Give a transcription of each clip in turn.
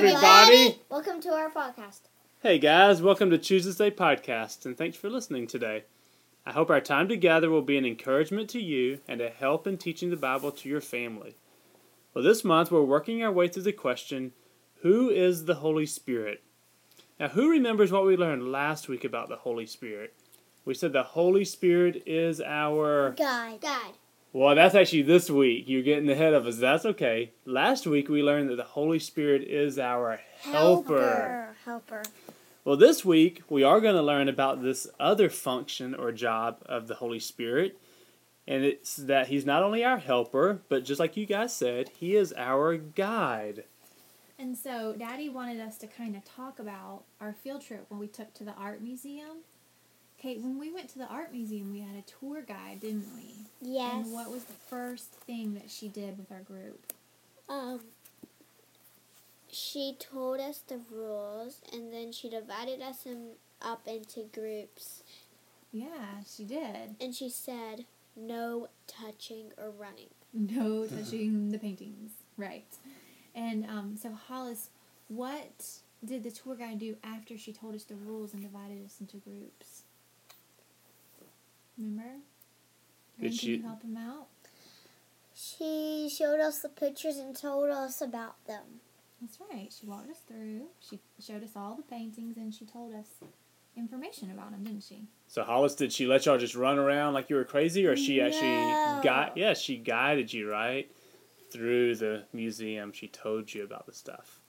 everybody. Welcome to our podcast. Hey guys, welcome to Choose Day podcast, and thanks for listening today. I hope our time together will be an encouragement to you and a help in teaching the Bible to your family. Well, this month we're working our way through the question Who is the Holy Spirit? Now, who remembers what we learned last week about the Holy Spirit? We said the Holy Spirit is our Guide. Guide. Well, that's actually this week. You're getting ahead of us. That's okay. Last week we learned that the Holy Spirit is our helper. Helper. Well, this week we are going to learn about this other function or job of the Holy Spirit. And it's that He's not only our helper, but just like you guys said, He is our guide. And so, Daddy wanted us to kind of talk about our field trip when we took to the art museum. Kate, when we went to the art museum, we had a tour guide, didn't we? Yes. And what was the first thing that she did with our group? Um. She told us the rules, and then she divided us in, up into groups, Yeah, she did. and she said, "No touching or running." No touching the paintings. Right. And um, so, Hollis, what did the tour guide do after she told us the rules and divided us into groups? Remember? Did she- help him out? She showed us the pictures and told us about them. That's right. She walked us through. She showed us all the paintings and she told us information about them, didn't she? So, Hollis, did she let y'all just run around like you were crazy, or she actually got? Yeah, she guided you right through the museum. She told you about the stuff.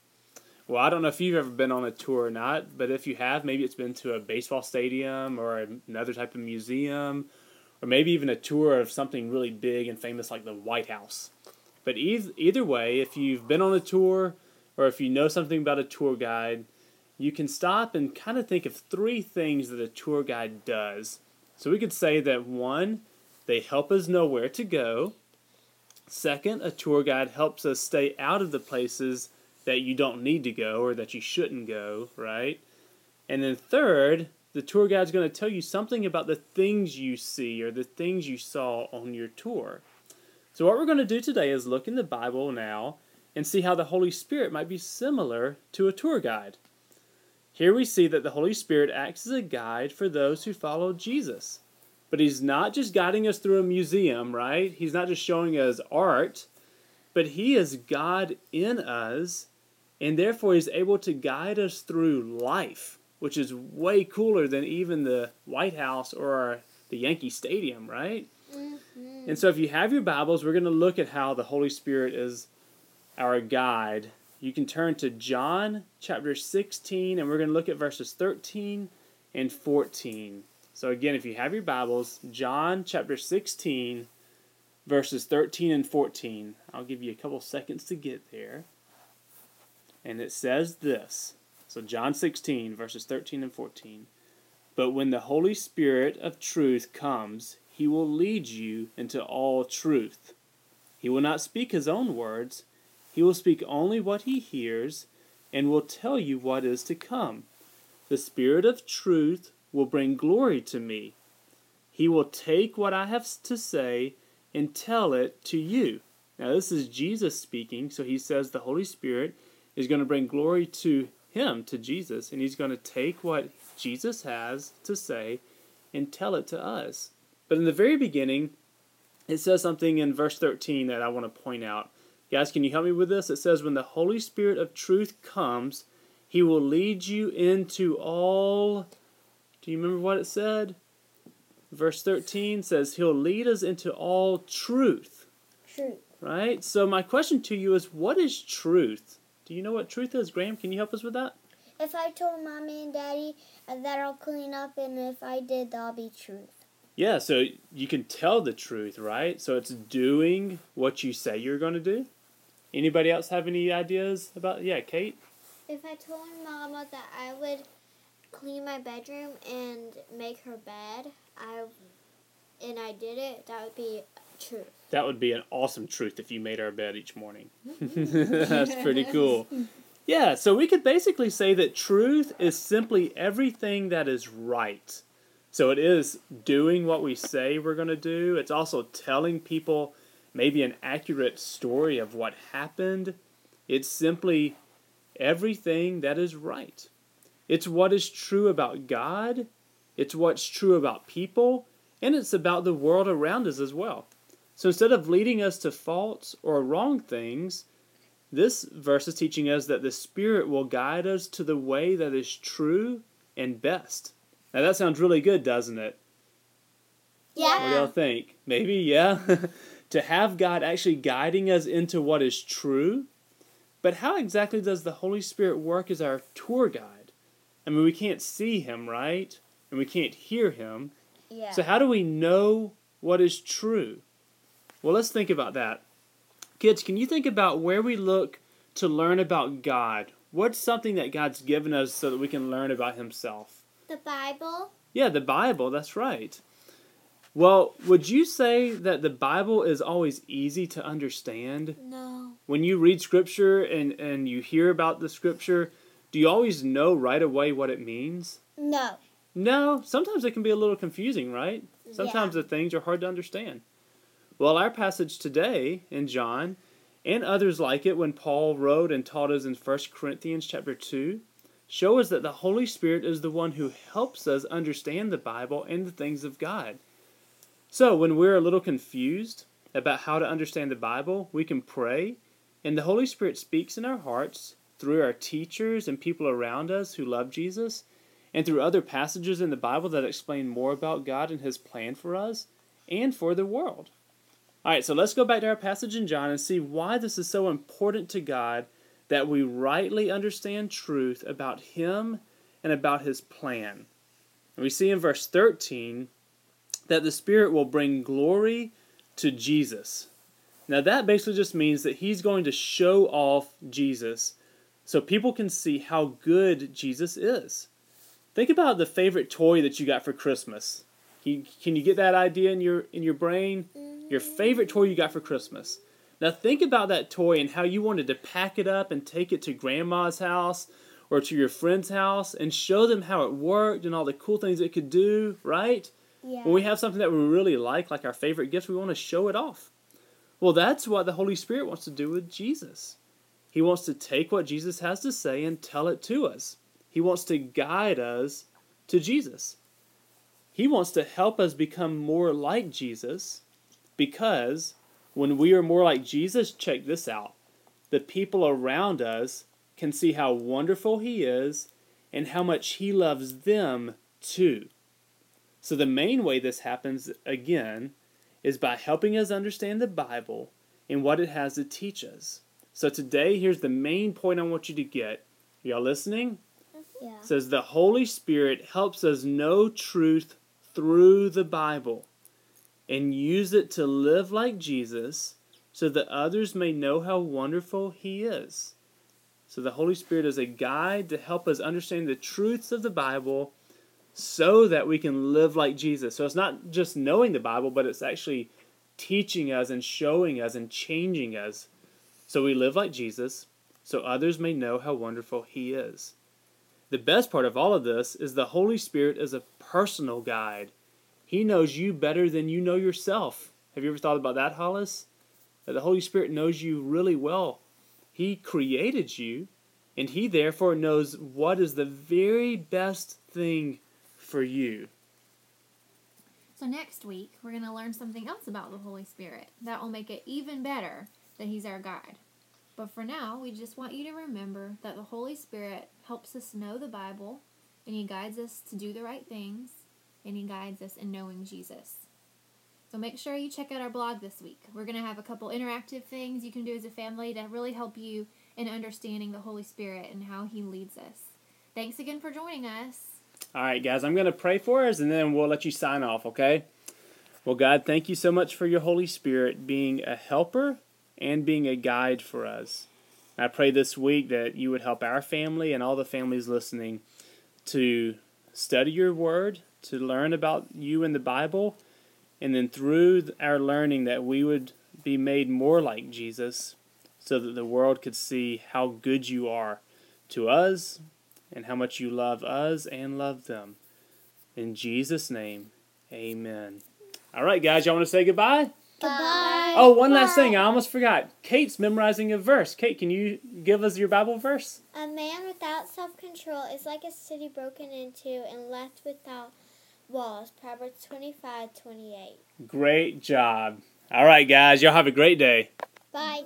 Well, I don't know if you've ever been on a tour or not, but if you have, maybe it's been to a baseball stadium or another type of museum, or maybe even a tour of something really big and famous like the White House. But either, either way, if you've been on a tour or if you know something about a tour guide, you can stop and kind of think of three things that a tour guide does. So we could say that one, they help us know where to go. Second, a tour guide helps us stay out of the places that you don't need to go or that you shouldn't go, right? And then third, the tour guide's going to tell you something about the things you see or the things you saw on your tour. So what we're going to do today is look in the Bible now and see how the Holy Spirit might be similar to a tour guide. Here we see that the Holy Spirit acts as a guide for those who follow Jesus. But he's not just guiding us through a museum, right? He's not just showing us art, but he is God in us, and therefore he's able to guide us through life, which is way cooler than even the White House or the Yankee Stadium, right? Mm-hmm. And so, if you have your Bibles, we're going to look at how the Holy Spirit is our guide. You can turn to John chapter 16, and we're going to look at verses 13 and 14. So, again, if you have your Bibles, John chapter 16, verses 13 and 14. I'll give you a couple seconds to get there. And it says this. So, John 16, verses 13 and 14. But when the Holy Spirit of truth comes, he will lead you into all truth. He will not speak his own words, he will speak only what he hears, and will tell you what is to come. The Spirit of truth will bring glory to me. He will take what I have to say and tell it to you. Now, this is Jesus speaking, so he says the Holy Spirit is going to bring glory to him, to Jesus, and he's going to take what Jesus has to say and tell it to us. But in the very beginning, it says something in verse 13 that I want to point out. Guys, can you help me with this? It says, When the Holy Spirit of truth comes, he will lead you into all. Do you remember what it said? Verse 13 says, He'll lead us into all truth, Truth. right? So, my question to you is, What is truth? Do you know what truth is, Graham? Can you help us with that? If I told mommy and daddy that I'll clean up, and if I did, that'll be truth. Yeah, so you can tell the truth, right? So it's doing what you say you're going to do. Anybody else have any ideas about? Yeah, Kate. If I told mama that I would clean my bedroom and make her bed, I and I did it, that would be truth. That would be an awesome truth if you made our bed each morning. That's pretty cool. Yeah, so we could basically say that truth is simply everything that is right. So it is doing what we say we're going to do. It's also telling people maybe an accurate story of what happened. It's simply everything that is right. It's what is true about God, it's what's true about people, and it's about the world around us as well. So instead of leading us to false or wrong things, this verse is teaching us that the Spirit will guide us to the way that is true and best. Now that sounds really good, doesn't it? Yeah. What do y'all think? Maybe, yeah. to have God actually guiding us into what is true. But how exactly does the Holy Spirit work as our tour guide? I mean, we can't see Him, right? And we can't hear Him. Yeah. So, how do we know what is true? Well, let's think about that. Kids, can you think about where we look to learn about God? What's something that God's given us so that we can learn about Himself? the Bible. Yeah, the Bible, that's right. Well, would you say that the Bible is always easy to understand? No. When you read scripture and, and you hear about the scripture, do you always know right away what it means? No. No, sometimes it can be a little confusing, right? Sometimes the things are hard to understand. Well, our passage today in John and others like it when Paul wrote and taught us in 1 Corinthians chapter 2 show us that the Holy Spirit is the one who helps us understand the Bible and the things of God. So, when we're a little confused about how to understand the Bible, we can pray, and the Holy Spirit speaks in our hearts through our teachers and people around us who love Jesus, and through other passages in the Bible that explain more about God and His plan for us and for the world. All right, so let's go back to our passage in John and see why this is so important to God that we rightly understand truth about Him and about His plan. And we see in verse 13 that the Spirit will bring glory to Jesus. Now, that basically just means that He's going to show off Jesus so people can see how good Jesus is. Think about the favorite toy that you got for Christmas. Can you get that idea in your in your brain? Mm, Your favorite toy you got for Christmas. Now think about that toy and how you wanted to pack it up and take it to grandma's house or to your friend's house and show them how it worked and all the cool things it could do, right? Yeah. When we have something that we really like, like our favorite gift, we want to show it off. Well, that's what the Holy Spirit wants to do with Jesus. He wants to take what Jesus has to say and tell it to us. He wants to guide us to Jesus. He wants to help us become more like Jesus because when we are more like Jesus, check this out. The people around us can see how wonderful He is and how much He loves them too. So, the main way this happens, again, is by helping us understand the Bible and what it has to teach us. So, today, here's the main point I want you to get. Y'all listening? Yeah. It says the Holy Spirit helps us know truth through the Bible and use it to live like Jesus so that others may know how wonderful He is. So the Holy Spirit is a guide to help us understand the truths of the Bible so that we can live like Jesus. So it's not just knowing the Bible, but it's actually teaching us and showing us and changing us so we live like Jesus so others may know how wonderful He is. The best part of all of this is the Holy Spirit is a personal guide. He knows you better than you know yourself. Have you ever thought about that, Hollis? That the Holy Spirit knows you really well. He created you, and He therefore knows what is the very best thing for you. So next week, we're going to learn something else about the Holy Spirit that will make it even better that He's our guide. But for now, we just want you to remember that the Holy Spirit helps us know the Bible, and He guides us to do the right things, and He guides us in knowing Jesus. So make sure you check out our blog this week. We're going to have a couple interactive things you can do as a family to really help you in understanding the Holy Spirit and how He leads us. Thanks again for joining us. All right, guys, I'm going to pray for us and then we'll let you sign off, okay? Well, God, thank you so much for your Holy Spirit being a helper and being a guide for us. I pray this week that you would help our family and all the families listening to study your word, to learn about you in the Bible, and then through our learning that we would be made more like Jesus so that the world could see how good you are to us and how much you love us and love them. In Jesus' name, amen. All right, guys, y'all want to say goodbye? Goodbye. Oh, one last thing. I almost forgot. Kate's memorizing a verse. Kate, can you give us your Bible verse? A man without self control is like a city broken into and left without walls. Proverbs twenty five twenty eight. Great job. All right, guys. Y'all have a great day. Bye.